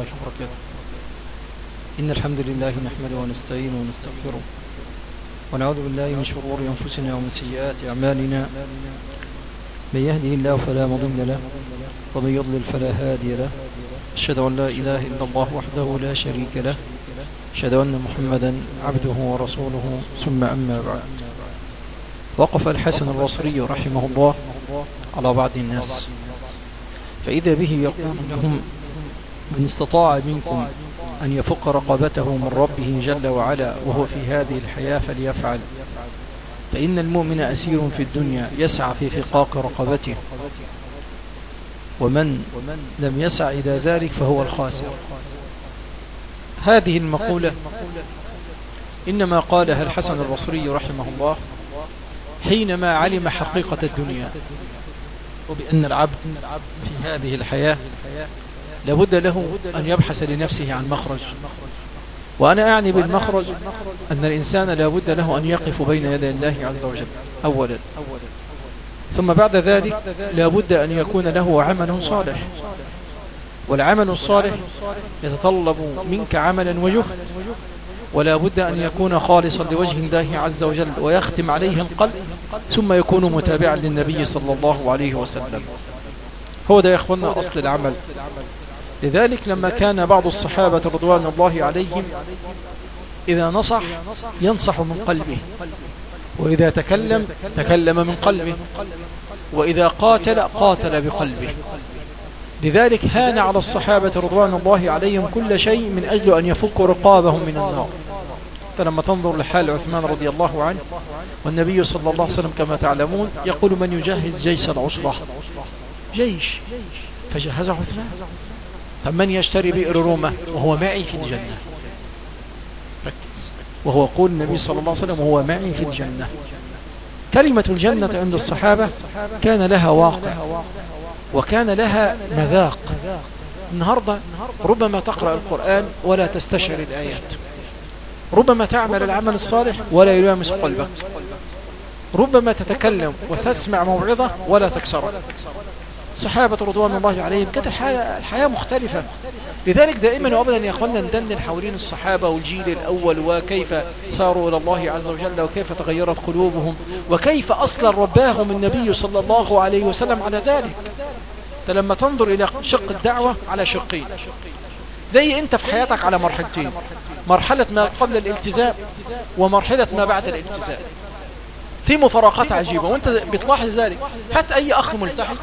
الله وبركاته إن الحمد لله نحمده ونستعينه ونستغفره ونعوذ بالله من شرور أنفسنا ومن سيئات أعمالنا. من يهده الله فلا مضل له ومن يضلل فلا هادي له. أشهد أن لا إله إلا الله وحده لا شريك له. أشهد أن محمدا عبده ورسوله. ثم أما بعد. وقف الحسن البصري رحمه الله على بعض الناس. فإذا به يقول لهم من استطاع منكم أن يفك رقبته من ربه جل وعلا وهو في هذه الحياة فليفعل. فإن المؤمن أسير في الدنيا يسعى في فقاق رقبته. ومن لم يسع إلى ذلك فهو الخاسر. هذه المقولة إنما قالها الحسن البصري رحمه الله حينما علم حقيقة الدنيا وبأن العبد في هذه الحياة لابد له أن يبحث لنفسه عن مخرج. وأنا أعني بالمخرج أن الإنسان لابد له أن يقف بين يدي الله عز وجل أولا. ثم بعد ذلك لابد أن يكون له عمل صالح. والعمل الصالح يتطلب منك عملا وجهد ولا بد أن يكون خالصا لوجه الله عز وجل ويختم عليه القلب ثم يكون متابعا للنبي صلى الله عليه وسلم. هو ده يا أصل العمل. لذلك لما كان بعض الصحابة رضوان الله عليهم إذا نصح ينصح من قلبه. وإذا تكلم تكلم من قلبه. وإذا قاتل قاتل بقلبه. لذلك هان على الصحابة رضوان الله عليهم كل شيء من أجل أن يفك رقابهم من النار. لما تنظر لحال عثمان رضي الله عنه والنبي صلى الله عليه وسلم كما تعلمون يقول من يجهز جيش العصرة جيش. فجهز عثمان. طب من يشتري بئر رومة وهو معي في الجنة. ركز. وهو يقول النبي صلى الله عليه وسلم وهو معي في الجنة. كلمة الجنة عند الصحابة كان لها واقع وكان لها مذاق. النهاردة ربما تقرأ القرآن ولا تستشعر الآيات. ربما تعمل العمل الصالح ولا يلامس قلبك. ربما تتكلم وتسمع موعظة ولا تكسرها. صحابة رضوان الله عليهم. كانت الحياة, الحياة مختلفة. لذلك دائما وابدا يا أخوانا ندندن حوالين الصحابة والجيل الأول وكيف صاروا إلى الله عز وجل وكيف تغيرت قلوبهم وكيف أصلا رباهم النبي صلى الله عليه وسلم على ذلك. لما تنظر إلى شق الدعوة على شقين. زي أنت في حياتك على مرحلتين. مرحلة ما قبل الالتزام ومرحلة ما بعد الالتزام. في مفارقات عجيبة. وأنت بتلاحظ ذلك. حتى أي أخ ملتحي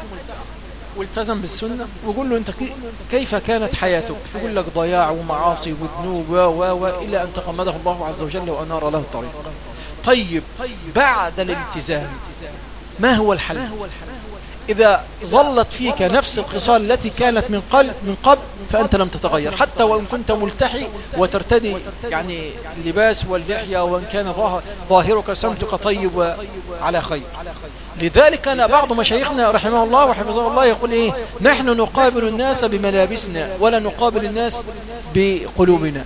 والتزم بالسنة وقول له أنت كيف كانت حياتك؟ يقول لك ضياع ومعاصي وذنوب و و و إلى أن تقمده الله عز وجل وأنار له الطريق. طيب بعد الالتزام ما هو الحل؟ إذا ظلت فيك نفس الخصال التي كانت من قبل من قبل فأنت لم تتغير حتى وإن كنت ملتحي وترتدي يعني اللباس واللحية وإن كان ظاهرك سمتك طيب على خير. لذلك كان بعض مشايخنا رحمه الله وحفظه الله يقول إيه؟ نحن نقابل الناس بملابسنا ولا نقابل الناس بقلوبنا.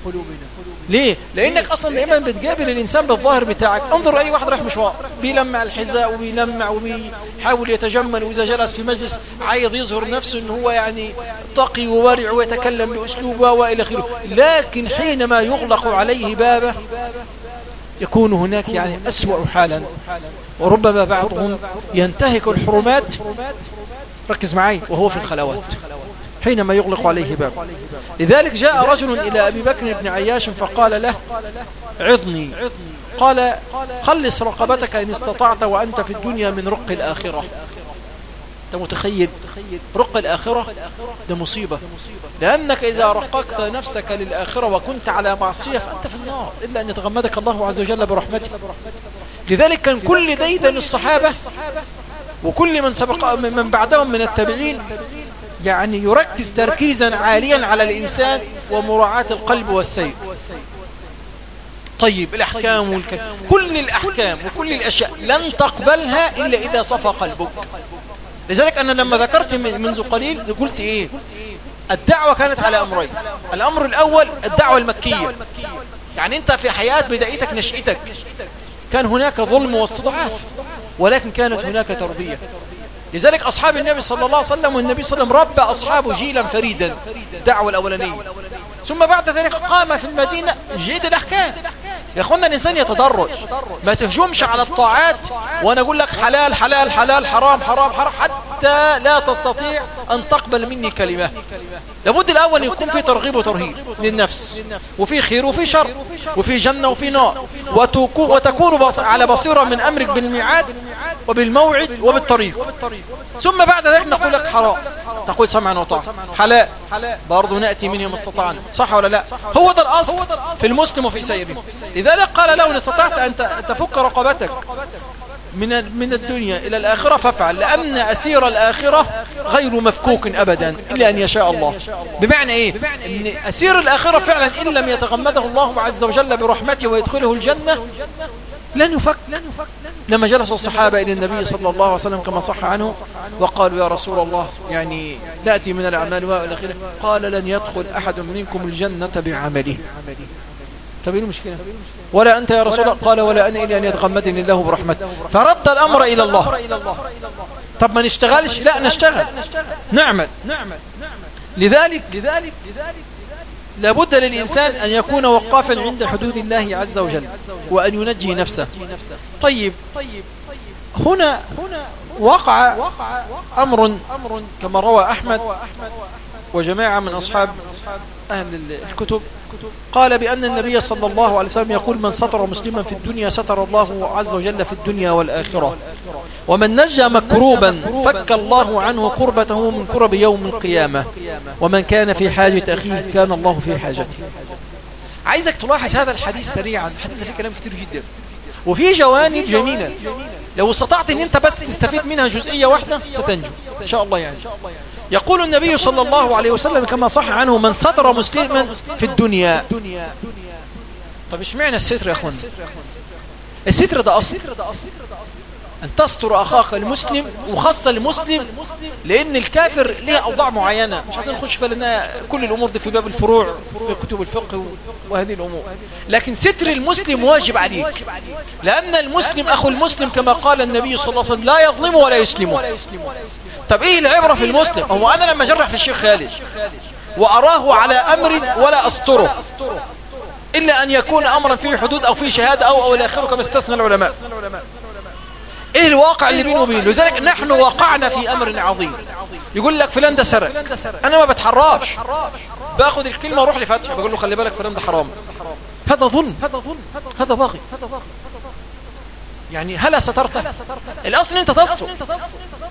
ليه؟ لأنك أصلا دائما بتقابل الإنسان بالظاهر بتاعك. انظر أي واحد رايح مشوار بيلمع الحذاء وبيلمع وبيحاول يتجمل وإذا جلس في مجلس عايز يظهر نفسه أنه هو يعني تقي وورع ويتكلم بأسلوبه وإلى آخره. لكن حينما يغلق عليه بابه يكون هناك يعني أسوأ حالا. وربما بعضهم ينتهك الحرمات. ركز معي وهو في الخلوات. حينما يغلق عليه باب. لذلك جاء رجل إلى أبي بكر بن عياش فقال له عظني. قال خلص رقبتك إن استطعت وأنت في الدنيا من رق الآخرة. أنت متخيل رق الآخرة؟ ده مصيبة. لأنك إذا رققت نفسك للآخرة وكنت على معصية فأنت في النار. إلا أن يتغمدك الله عز وجل برحمته. لذلك كان كل ديدا الصحابة وكل من سبق من بعدهم من التابعين يعني يركز تركيزا عاليا على الإنسان ومراعاة القلب والسير. طيب الأحكام والكلام كل الأحكام وكل الأشياء لن تقبلها إلا إذا صفى قلبك. لذلك أنا لما ذكرت منذ قليل قلت إيه؟ الدعوة كانت على أمرين. الأمر الأول الدعوة المكية. يعني أنت في حياة بدايتك نشئتك كان هناك ظلم واستضعاف ولكن كانت هناك تربية. لذلك أصحاب النبي صلى الله عليه وسلم والنبي صلى الله عليه وسلم ربى أصحابه جيلا فريدا دعوة الأولانية. ثم بعد ذلك قام في المدينة جيد الأحكام. يا أخوانا الإنسان يتدرج ما تهجمش على الطاعات وأنا أقول لك حلال حلال حلال حرام حرام حرام حتى لا تستطيع أن تقبل مني كلمة. لابد الأول يكون في ترغيب وترهيب للنفس وفي خير وفي شر وفي جنة وفي نار وتكون على بصيرة من أمرك بالميعاد وبالموعد وبالطريق. ثم بعد ذلك نقول لك حرام. تقول سمعا وطاعة حلال برضه نأتي من يوم استطعنا. صح ولا لا؟ هو ده الأصل في المسلم وفي سيره لذلك قال له إن استطعت أن تفك رقبتك. من من الدنيا إلى الآخرة فافعل لأن أسير الآخرة غير مفكوك أبدا إلا أن يشاء الله. بمعنى إيه؟ أن أسير الآخرة فعلا إن لم يتغمده الله عز وجل برحمته ويدخله الجنة لن يفك لما جلس الصحابة إلى النبي صلى الله عليه وسلم كما صح عنه وقالوا يا رسول الله يعني نأتي من الأعمال وإلى آخره قال لن يدخل أحد منكم الجنة بعمله. طب إيه المشكلة ولا أنت يا رسول الله؟ قال ولا أنا إلا أن يتغمدني الله برحمته. فرد الأمر إلى الله. طب ما نشتغلش لا نشتغل. نعمل. لذلك لذلك لابد للإنسان أن يكون وقافا عند حدود الله عز وجل وأن ينجي نفسه. طيب هنا وقع أمر كما روى أحمد وجماعة من أصحاب أهل الكتب قال بأن النبي صلى الله عليه وسلم يقول من سطر مسلما في الدنيا ستر الله عز وجل في الدنيا والآخرة. ومن نجى مكروبا فك الله عنه قربته من كرب يوم القيامة. ومن كان في حاجة أخيه كان الله في حاجته. عايزك تلاحظ هذا الحديث سريعا. الحديث فيه كلام كتير جدا. وفي جوانب جميلة. لو استطعت إن أنت بس تستفيد منها جزئية واحدة ستنجو. إن شاء الله يعني. يقول النبي صلى الله عليه وسلم كما صح عنه من ستر مسلما في الدنيا. طب إيش معنى الستر يا أخوان؟ الستر ده أصل. أن تستر أخاك المسلم وخاصة المسلم لأن الكافر ليه أوضاع معينة. مش عايزين نخش في كل الأمور دي في باب الفروع في كتب الفقه وهذه الأمور. لكن ستر المسلم واجب عليك. لأن المسلم أخو المسلم كما قال النبي صلى الله عليه وسلم لا يظلم ولا يسلم. طب إيه العبرة في المسلم؟ هو أنا لما جرح في الشيخ خالد وأراه على أمر ولا أستره إلا أن يكون أمرا فيه حدود أو فيه شهادة أو أو الآخر كما استثنى العلماء. إيه الواقع اللي بينه وبينه؟ لذلك نحن وقعنا في أمر عظيم. يقول لك فلان ده سرق. أنا ما بتحراش. باخد الكلمة وأروح لفتح. بقول له خلي بالك فلان ده حرام. هذا ظلم. هذا باغي. يعني هلا سترته. الأصل أنت تستر.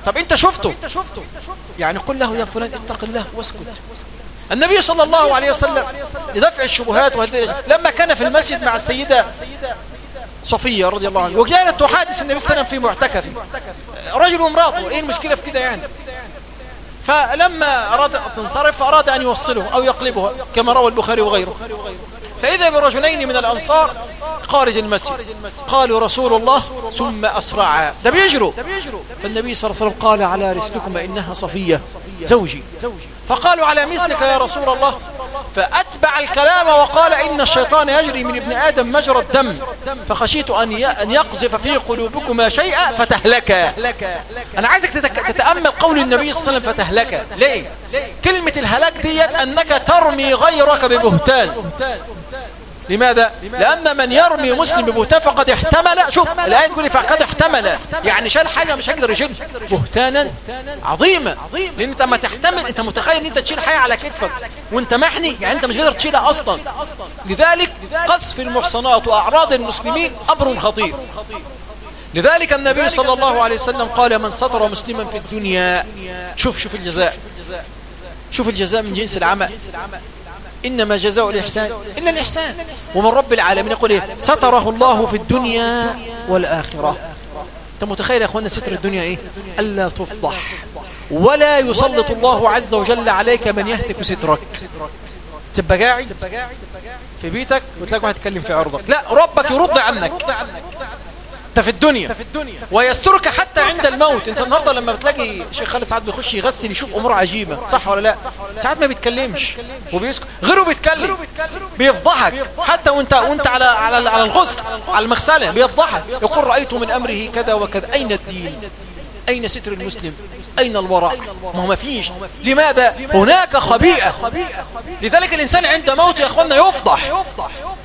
طب انت شفته؟ يعني قل له يا فلان اتق الله واسكت. النبي صلى الله عليه وسلم لدفع الشبهات لما كان في المسجد مع السيدة صفية رضي الله عنها وكانت تحادث النبي صلى الله عليه وسلم في معتكف. رجل وامراته إيه المشكلة في كده يعني؟ فلما أراد أن تنصرف فأراد أن يوصله أو يقلبها كما روى البخاري وغيره. فإذا برجلين من الأنصار خارج المسجد. قالوا رسول الله ثم أسرعا ده بيجروا فالنبي صلى الله عليه وسلم قال على رسلكم إنها صفية زوجي. فقالوا على مثلك يا رسول الله. فأتبع الكلام وقال إن الشيطان يجري من ابن آدم مجرى الدم. فخشيت أن يقذف في قلوبكما شيئا فتهلكا. أنا عايزك تتأمل قول النبي صلى الله عليه وسلم فتهلكا. ليه؟ كلمة الهلاك ديت أنك ترمي غيرك ببهتان. لماذا؟ لأن من يرمي مسلم ببهتان فقد احتمل شوف الآية تقول فقد احتمل. يعني شال حاجة مش هيقدر يشيل بهتانا عظيمة لأن أنت ما تحتمل أنت متخيل أن أنت تشيل حاجة على كتفك وأنت محني يعني أنت مش قادر تشيلها أصلا. لذلك قصف المحصنات وأعراض المسلمين أمر خطير. لذلك النبي صلى الله عليه وسلم قال من سطر مسلما في الدنيا شوف شوف الجزاء. شوف الجزاء من جنس العمل. إنما جزاء الإحسان. إلا الإحسان. ومن رب العالمين يقول إيه؟ ستره الله في الدنيا والآخرة. أنت متخيل يا أخوانا ستر الدنيا إيه؟ ألا تفضح. ولا يسلط الله عز وجل عليك من يهتك سترك. تبقى قاعد في بيتك وتلاقي واحد يتكلم في عرضك. لا ربك يرد عنك. انت في الدنيا. ويسترك حتى عند الموت. انت النهارده لما بتلاقي شيخ خالد ساعات بيخش يغسل يشوف امور عجيبة. صح ولا لا؟ ساعات ما بيتكلمش وبيسكت. غيره بيتكلم. بيفضحك. حتى وانت وانت على على على الغسل على المغسلة. بيفضحك. يقول رأيت من أمره كذا وكذا. أين الدين؟ أين ستر المسلم؟ أين الوراء ما هو ما فيش. لماذا؟ هناك خبيئة. لذلك الإنسان عند موت يا أخوانا يفضح.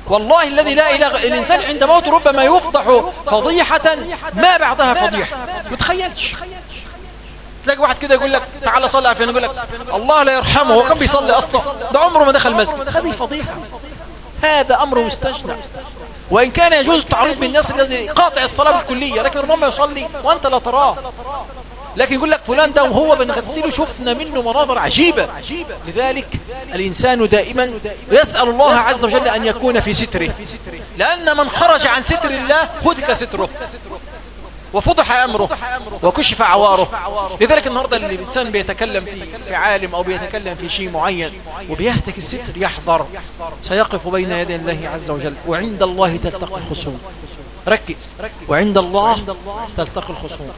والله الذي لا إله الإنسان عند موت ربما يفضح فضيحة ما بعدها فضيحة. ما تخيلش تلاقي واحد كده يقول لك تعالى صلي على يقول لك الله لا يرحمه هو كان بيصلي أصلا؟ ده عمره ما دخل مسجد هذه فضيحة. هذا أمر مستجنع وإن كان يجوز التعريض بالناس الذي قاطع الصلاة بالكلية لكن ربما يصلي وأنت لا تراه. لكن يقول لك فلان ده وهو بنغسله شفنا منه مناظر عجيبة. لذلك الإنسان دائما يسأل الله عز وجل أن يكون في ستره. لأن من خرج عن ستر الله هتك ستره. وفضح أمره وكشف عواره. لذلك النهاردة الإنسان بيتكلم في, في عالم أو بيتكلم في شيء معين وبيهتك الستر يحذر سيقف بين يدي الله عز وجل. وعند الله تلتقي الخصوم. ركز. وعند الله تلتقي الخصوم.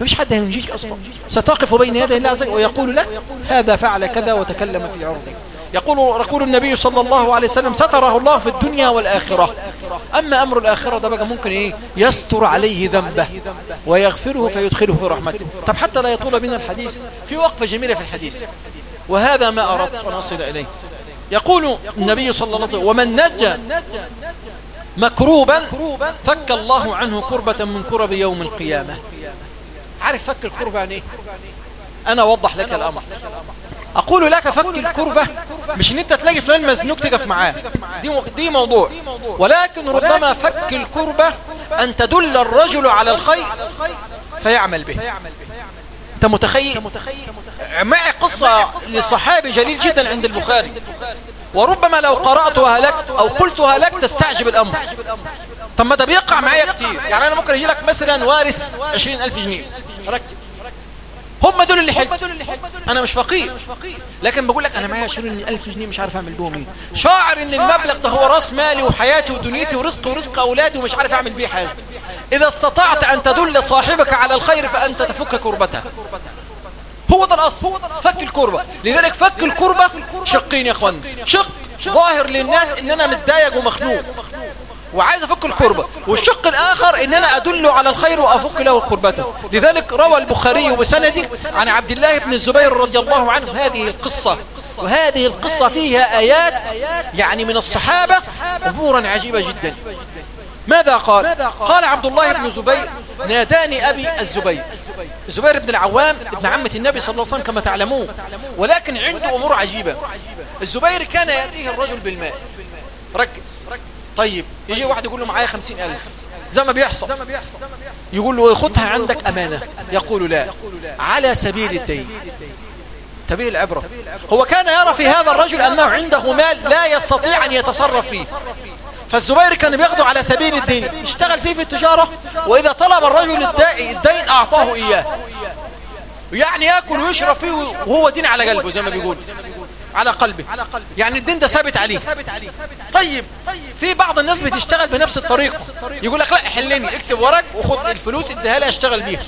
مفيش حد هينجيك أصلا. ستقف بين يدي الله عز وجل ويقول لك هذا فعل كذا وتكلم في عرضه. يقول يقول النبي صلى الله عليه وسلم ستره الله في الدنيا والآخرة. أما أمر الآخرة ده بقى ممكن إيه؟ يستر عليه ذنبه ويغفره فيدخله في رحمته. طب حتى لا يطول بنا الحديث في وقفة جميلة في الحديث. وهذا ما أردت أن أصل إليه. يقول النبي صلى الله عليه وسلم ومن نجى مكروبا فك الله عنه كربة من كرب يوم القيامة. عارف فك الكربة يعني إيه؟ أنا أوضح لك الأمر. أقول لك فك الكربة. مش إن أنت تلاقي فلان مزنوق تقف معاه. دي, دي موضوع. ولكن ربما فك الكربة أن تدل الرجل على الخير فيعمل به. أنت متخيل؟ معي قصة لصحابي جليل جدا عند البخاري. وربما لو قرأتها لك أو قلتها لك تستعجب الأمر. طب ما ده بيقع معايا كتير. يعني أنا ممكن يجي لك مثلا وارث 20000 جنيه. ركز. هم دول اللي حلو أنا مش فقير. لكن بقول لك أنا معايا 20000 جنيه مش عارف أعمل بهم إيه. شاعر إن المبلغ ده هو رأس مالي وحياتي ودنيتي ورزقي ورزق اولادي ومش عارف أعمل بيه حاجة. إذا استطعت أن تدل صاحبك على الخير فأنت تفك كربته هو ده الأصل. فك الكربة. لذلك فك الكربة. شقين يا إخوان. شق. ظاهر للناس ان أنا متضايق ومخنوق. وعايز أفك الكربة. والشق الآخر إن أنا أدل على الخير وأفك له كربته لذلك روى البخاري بسنده عن عبد الله بن الزبير رضي الله عنه هذه القصة. وهذه القصة فيها آيات يعني من الصحابة أمورا عجيبة جدا. ماذا قال؟ قال عبد الله بن زبير ناداني أبي الزبير. الزبير بن العوام ابن عمة النبي صلى الله عليه وسلم كما تعلمون. ولكن عنده أمور عجيبة. الزبير كان يأتيه الرجل بالماء. ركز. طيب يجي واحد يقول له معايا خمسين ألف. زي ما بيحصل. يقول له خدها عندك أمانة. يقول لا. على سبيل الدين. تبيه العبرة. هو كان يرى في هذا الرجل أنه عنده مال لا يستطيع أن يتصرف فيه. فالزبير كان بياخده على سبيل الدين. اشتغل فيه في التجارة. وإذا طلب الرجل الدين أعطاه إياه. يعني يأكل ويشرب فيه وهو دين على قلبه زي ما بيقول. على قلبه يعني الدين ده ثابت عليه. طيب. في بعض الناس بتشتغل بنفس الطريقة. يقول لك لا حلني اكتب ورق وخد الفلوس اديها لي اشتغل بيها.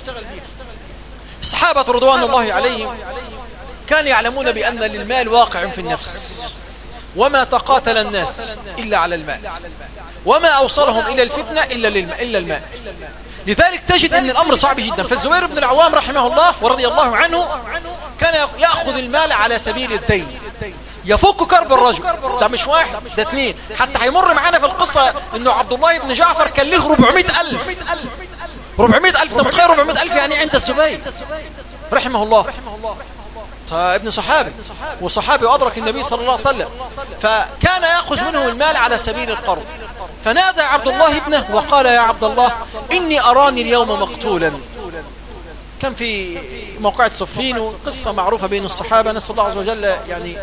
الصحابة رضوان الله عليهم كانوا يعلمون بأن للمال واقع في النفس. وما تقاتل الناس إلا على الماء وما أوصلهم إلى الفتنة إلا, إلا الماء لذلك تجد أن الأمر صعب جدا. فالزبير بن العوام رحمه الله ورضي الله عنه كان يأخذ المال على سبيل الدين. يفك كرب الرجل. ده مش واحد ده اثنين حتى هيمر معانا في القصة إنه عبد الله بن جعفر كان له 400 ألف. 400 ألف. ده متخيل 400 ألف يعني عند الزبير؟ رحمه الله. ابن صحابي وصحابي وأدرك النبي صلى الله عليه وسلم فكان يأخذ منه المال على سبيل القرض. فنادى عبد الله ابنه وقال يا عبد الله إني أراني اليوم مقتولا. كان في موقعة صفين قصة معروفة بين الصحابة نسأل الله عز وجل يعني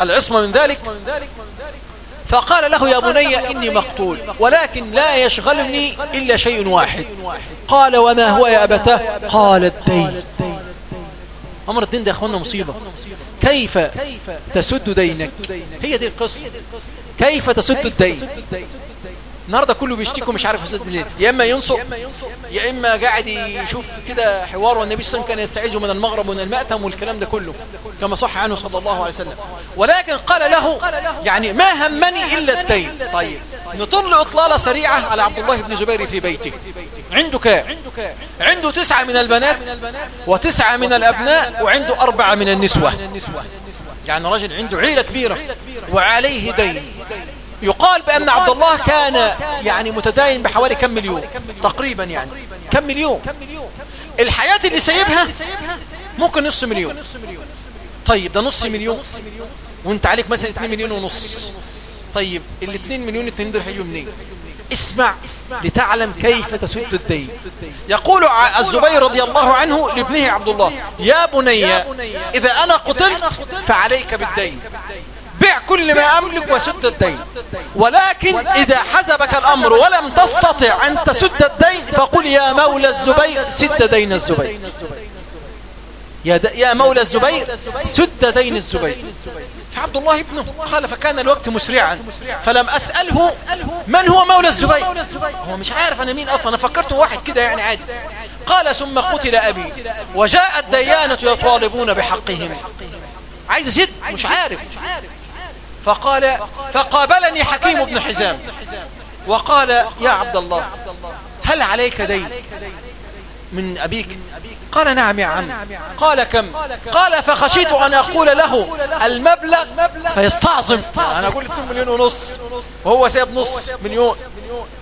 العصمة من ذلك. فقال له يا بني إني مقتول ولكن لا يشغلني إلا شيء واحد. قال وما هو يا أبتاه؟ قال الدين. أمر الدين ده يا أخوانا مصيبة. كيف تسد دينك؟ هي دي القصة. كيف تسد الدين؟ النهاردة كله بيشتكوا مش عارف يسد الدين. يا إما ينصب يا إما قاعد يشوف كده حوار والنبي صلى الله عليه وسلم كان يستعيذ من المغرب ومن المأثم والكلام ده كله كما صح عنه صلى الله عليه وسلم. ولكن قال له يعني ما همني إلا الدين. طيب نطل إطلالة سريعة على عبد الله بن زبير في بيته. عنده كام عنده تسعة من البنات وتسعة من الأبناء وعنده أربعة من النسوة. يعني رجل عنده عيلة كبيرة وعليه دين. يقال بأن عبد الله كان يعني متداين بحوالي كم مليون؟ تقريبا يعني. كم مليون؟ الحياة اللي سايبها ممكن نص مليون. طيب ده نص مليون. وانت عليك مثلا 2 مليون ونص. طيب ال 2 مليون التانيين دول هيجوا منين؟ اسمع لتعلم كيف تسد الدين. يقول الزبير رضي الله عنه لابنه عبد الله يا بني إذا أنا قتلت فعليك بالدين. بع كل ما أملك وسد الدين. ولكن إذا حزبك الأمر ولم تستطع أن تسد الدين فقل يا مولى الزبير سد دين الزبير. يا, يا مولى الزبير سد دين الزبير. فعبد الله ابنه قال فكان الوقت مسرعا فلم أسأله من هو مولى الزبير. هو مش عارف أنا مين أصلا أنا فكرته واحد كده يعني عادي. قال ثم قتل أبي. وجاء الديانة يطالبون بحقهم. عايز أسد مش عارف. فقال فقابلني حكيم بن حزام. وقال يا عبد الله هل عليك دين من أبيك؟ قال نعم يا عم. قال كم؟ قال فخشيت أن أقول له المبلغ فيستعظم. أنا أقول 2 مليون ونص. وهو سيب نص مليون.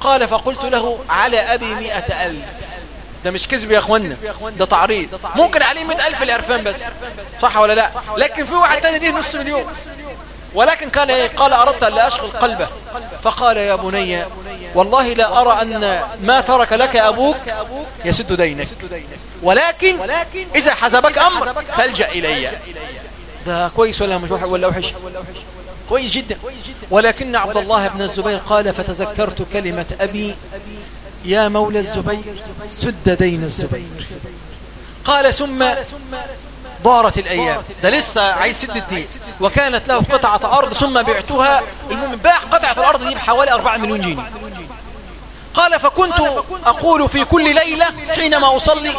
قال فقلت له على أبي مئة ألف. ده مش كذب يا أخوانا. ده تعريض. ممكن عليه مئة ألف العرفان بس. صح ولا لا؟ لكن في واحد تاني ليه نص مليون. ولكن كان إيه قال أردت أن لا أشغل قلبه. فقال يا بني والله لا أرى أن ما ترك لك أبوك يسد دينك. ولكن إذا حزبك أمر فالجأ إلي. ده كويس ولا مش ولا وحش؟ كويس جدا. ولكن عبد الله بن الزبير قال فتذكرت كلمة أبي يا مولى الزبير سد دين الزبير. قال ثم دارت الأيام. ده لسه عايز سد الدين. وكانت له قطعة أرض ثم بعتها المهم باع قطعة الأرض دي بحوالي 4 مليون جنيه. قال فكنت أقول في كل ليلة حينما أصلي.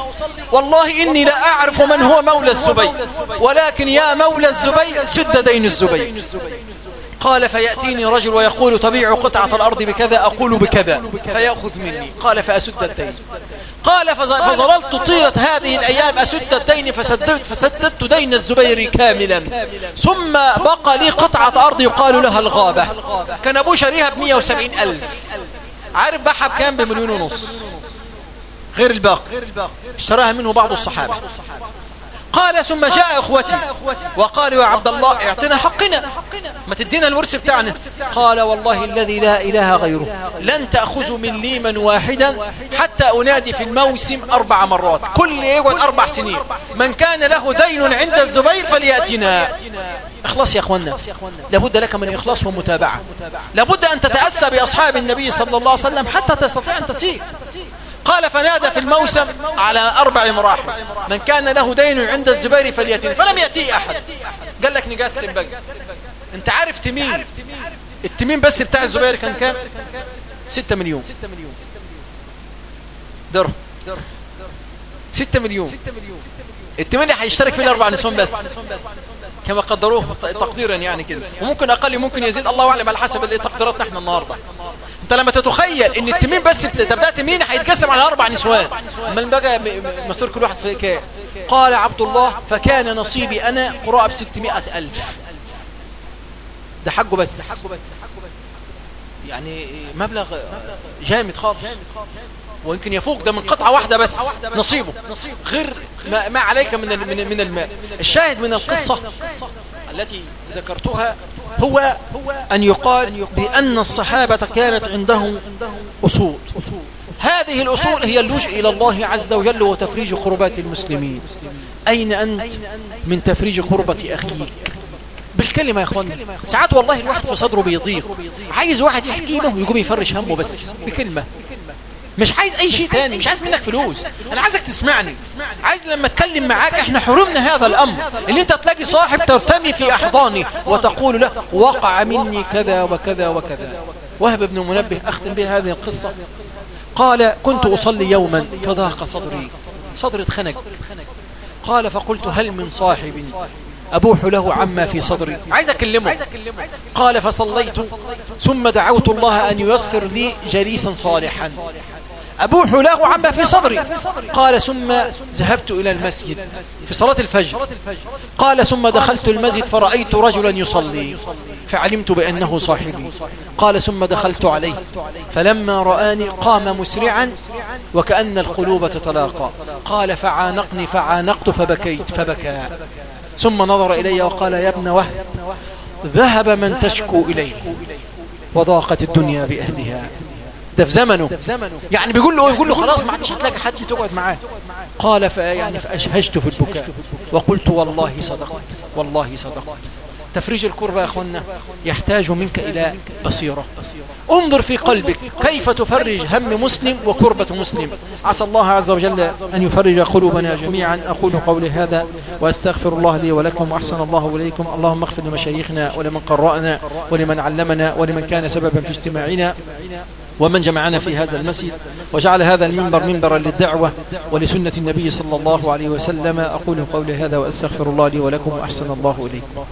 والله إني لا أعرف من هو مولى الزبير. ولكن يا مولى الزبير سد دين الزبير. قال فيأتيني رجل ويقول تبيع قطعة الأرض بكذا أقول بكذا. فيأخذ مني. قال فأسد الدين. قال فظللت طيلة هذه الأيام أسد الدين فسددت, فسددت دين الزبير كاملا. ثم بقى لي قطعة أرض يقال لها الغابة. كان أبو شريها بمية وسبعين ألف. عارف باعها بكام بمليون ونص؟ غير الباقي. اشتراها منه بعض الصحابة. قال ثم جاء إخوتي وقالوا يا عبد الله اعطنا حقنا. تدينا الورث بتاعنا. قال والله الذي لا إله غيره. لن تأخذوا من ليما واحدا حتى أنادي في الموسم أربع مرات. كل يقعد أربع سنين. من كان له دين عند الزبير فليأتنا. إخلاص يا اخوانا لابد لك من إخلاص ومتابعة. لابد أن تتأسى بأصحاب النبي صلى الله عليه وسلم حتى تستطيع أن تسير قال فنادى في الموسم على أربع مراحل. من كان له دين عند الزبير فليتين فلم يأتي أحد. قال لك نقسم بقى انت عارف تمين التمين بس بتاع الزبير كان كام؟ ستة مليون. درهم ستة مليون. التمين اللي هيشترك فيه الأربع نسوان بس. كما قدروه تقديرا يعني كده. وممكن أقل ممكن يزيد. الله أعلم على حسب اللي تقديراتنا إحنا النهاردة. أنت لما تتخيل إن التمين بس تبدأ تمين هيتقسم على أربع نسوان. اما بقى مصير كل واحد في كام؟ قال عبد الله فكان نصيبي أنا قراءة بستمائة ألف. ده حقه بس. يعني مبلغ جامد خالص. ويمكن يفوق ده من قطعة واحدة بس. نصيبه. غير ما, ما عليك من من من المال الشاهد من القصة التي ذكرتها هو أن يقال بأن الصحابة كانت عندهم أصول. هذه الأصول هي اللجوء إلى الله عز وجل وتفريج قربات المسلمين. أين أنت من تفريج قربة أخيك؟ بالكلمة يا أخواني ساعات والله الواحد في صدره بيضيق. عايز واحد يحكي له يقوم يفرش همه بس بكلمة. مش عايز أي شيء تاني مش عايز منك فلوس. أنا عايزك تسمعني. عايز لما أتكلم معاك إحنا حرمنا هذا الأمر. اللي أنت تلاقي صاحب ترتمي في احضانه وتقول له وقع مني كذا وكذا وكذا. وهب ابن منبه أختم به هذه القصة. قال كنت أصلي يوما فضاق صدري. صدري اتخنق. قال فقلت هل من صاحب أبوح له عما في صدري. عايز أكلمه. قال فصليت ثم دعوت الله أن ييسر لي جليسا صالحا. أبوح له عما في صدري. قال ثم ذهبت إلى المسجد في صلاة الفجر. قال ثم دخلت المسجد فرأيت رجلا يصلي. فعلمت بأنه صاحبي. قال ثم دخلت عليه. فلما رآني قام مسرعا وكأن القلوب تتلاقى. قال فعانقني فعانقت فبكيت فبكى. ثم نظر إلي وقال يا ابن وهب ذهب من تشكو إليه وضاقت الدنيا بأهلها. ده في زمنه. يعني بيقول له يقول له خلاص ما عادش هتلاقي حد تقعد معاه. قال فيعني فأشهجت في البكاء وقلت والله صدقت والله صدقت. تفريج الكربة يا أخوانا يحتاج منك إلى بصيرة. انظر في قلبك كيف تفرج هم مسلم وكربة مسلم. عسى الله عز وجل أن يفرج قلوبنا جميعا. أقول قولي هذا وأستغفر الله لي ولكم وأحسن الله إليكم. اللهم اغفر لمشايخنا ولمن قرأنا ولمن علمنا ولمن كان سببا في اجتماعنا ومن جمعنا في هذا المسجد. وجعل هذا المنبر منبرا للدعوة ولسنة النبي صلى الله عليه وسلم. أقول قولي هذا وأستغفر الله لي ولكم وأحسن الله إليكم.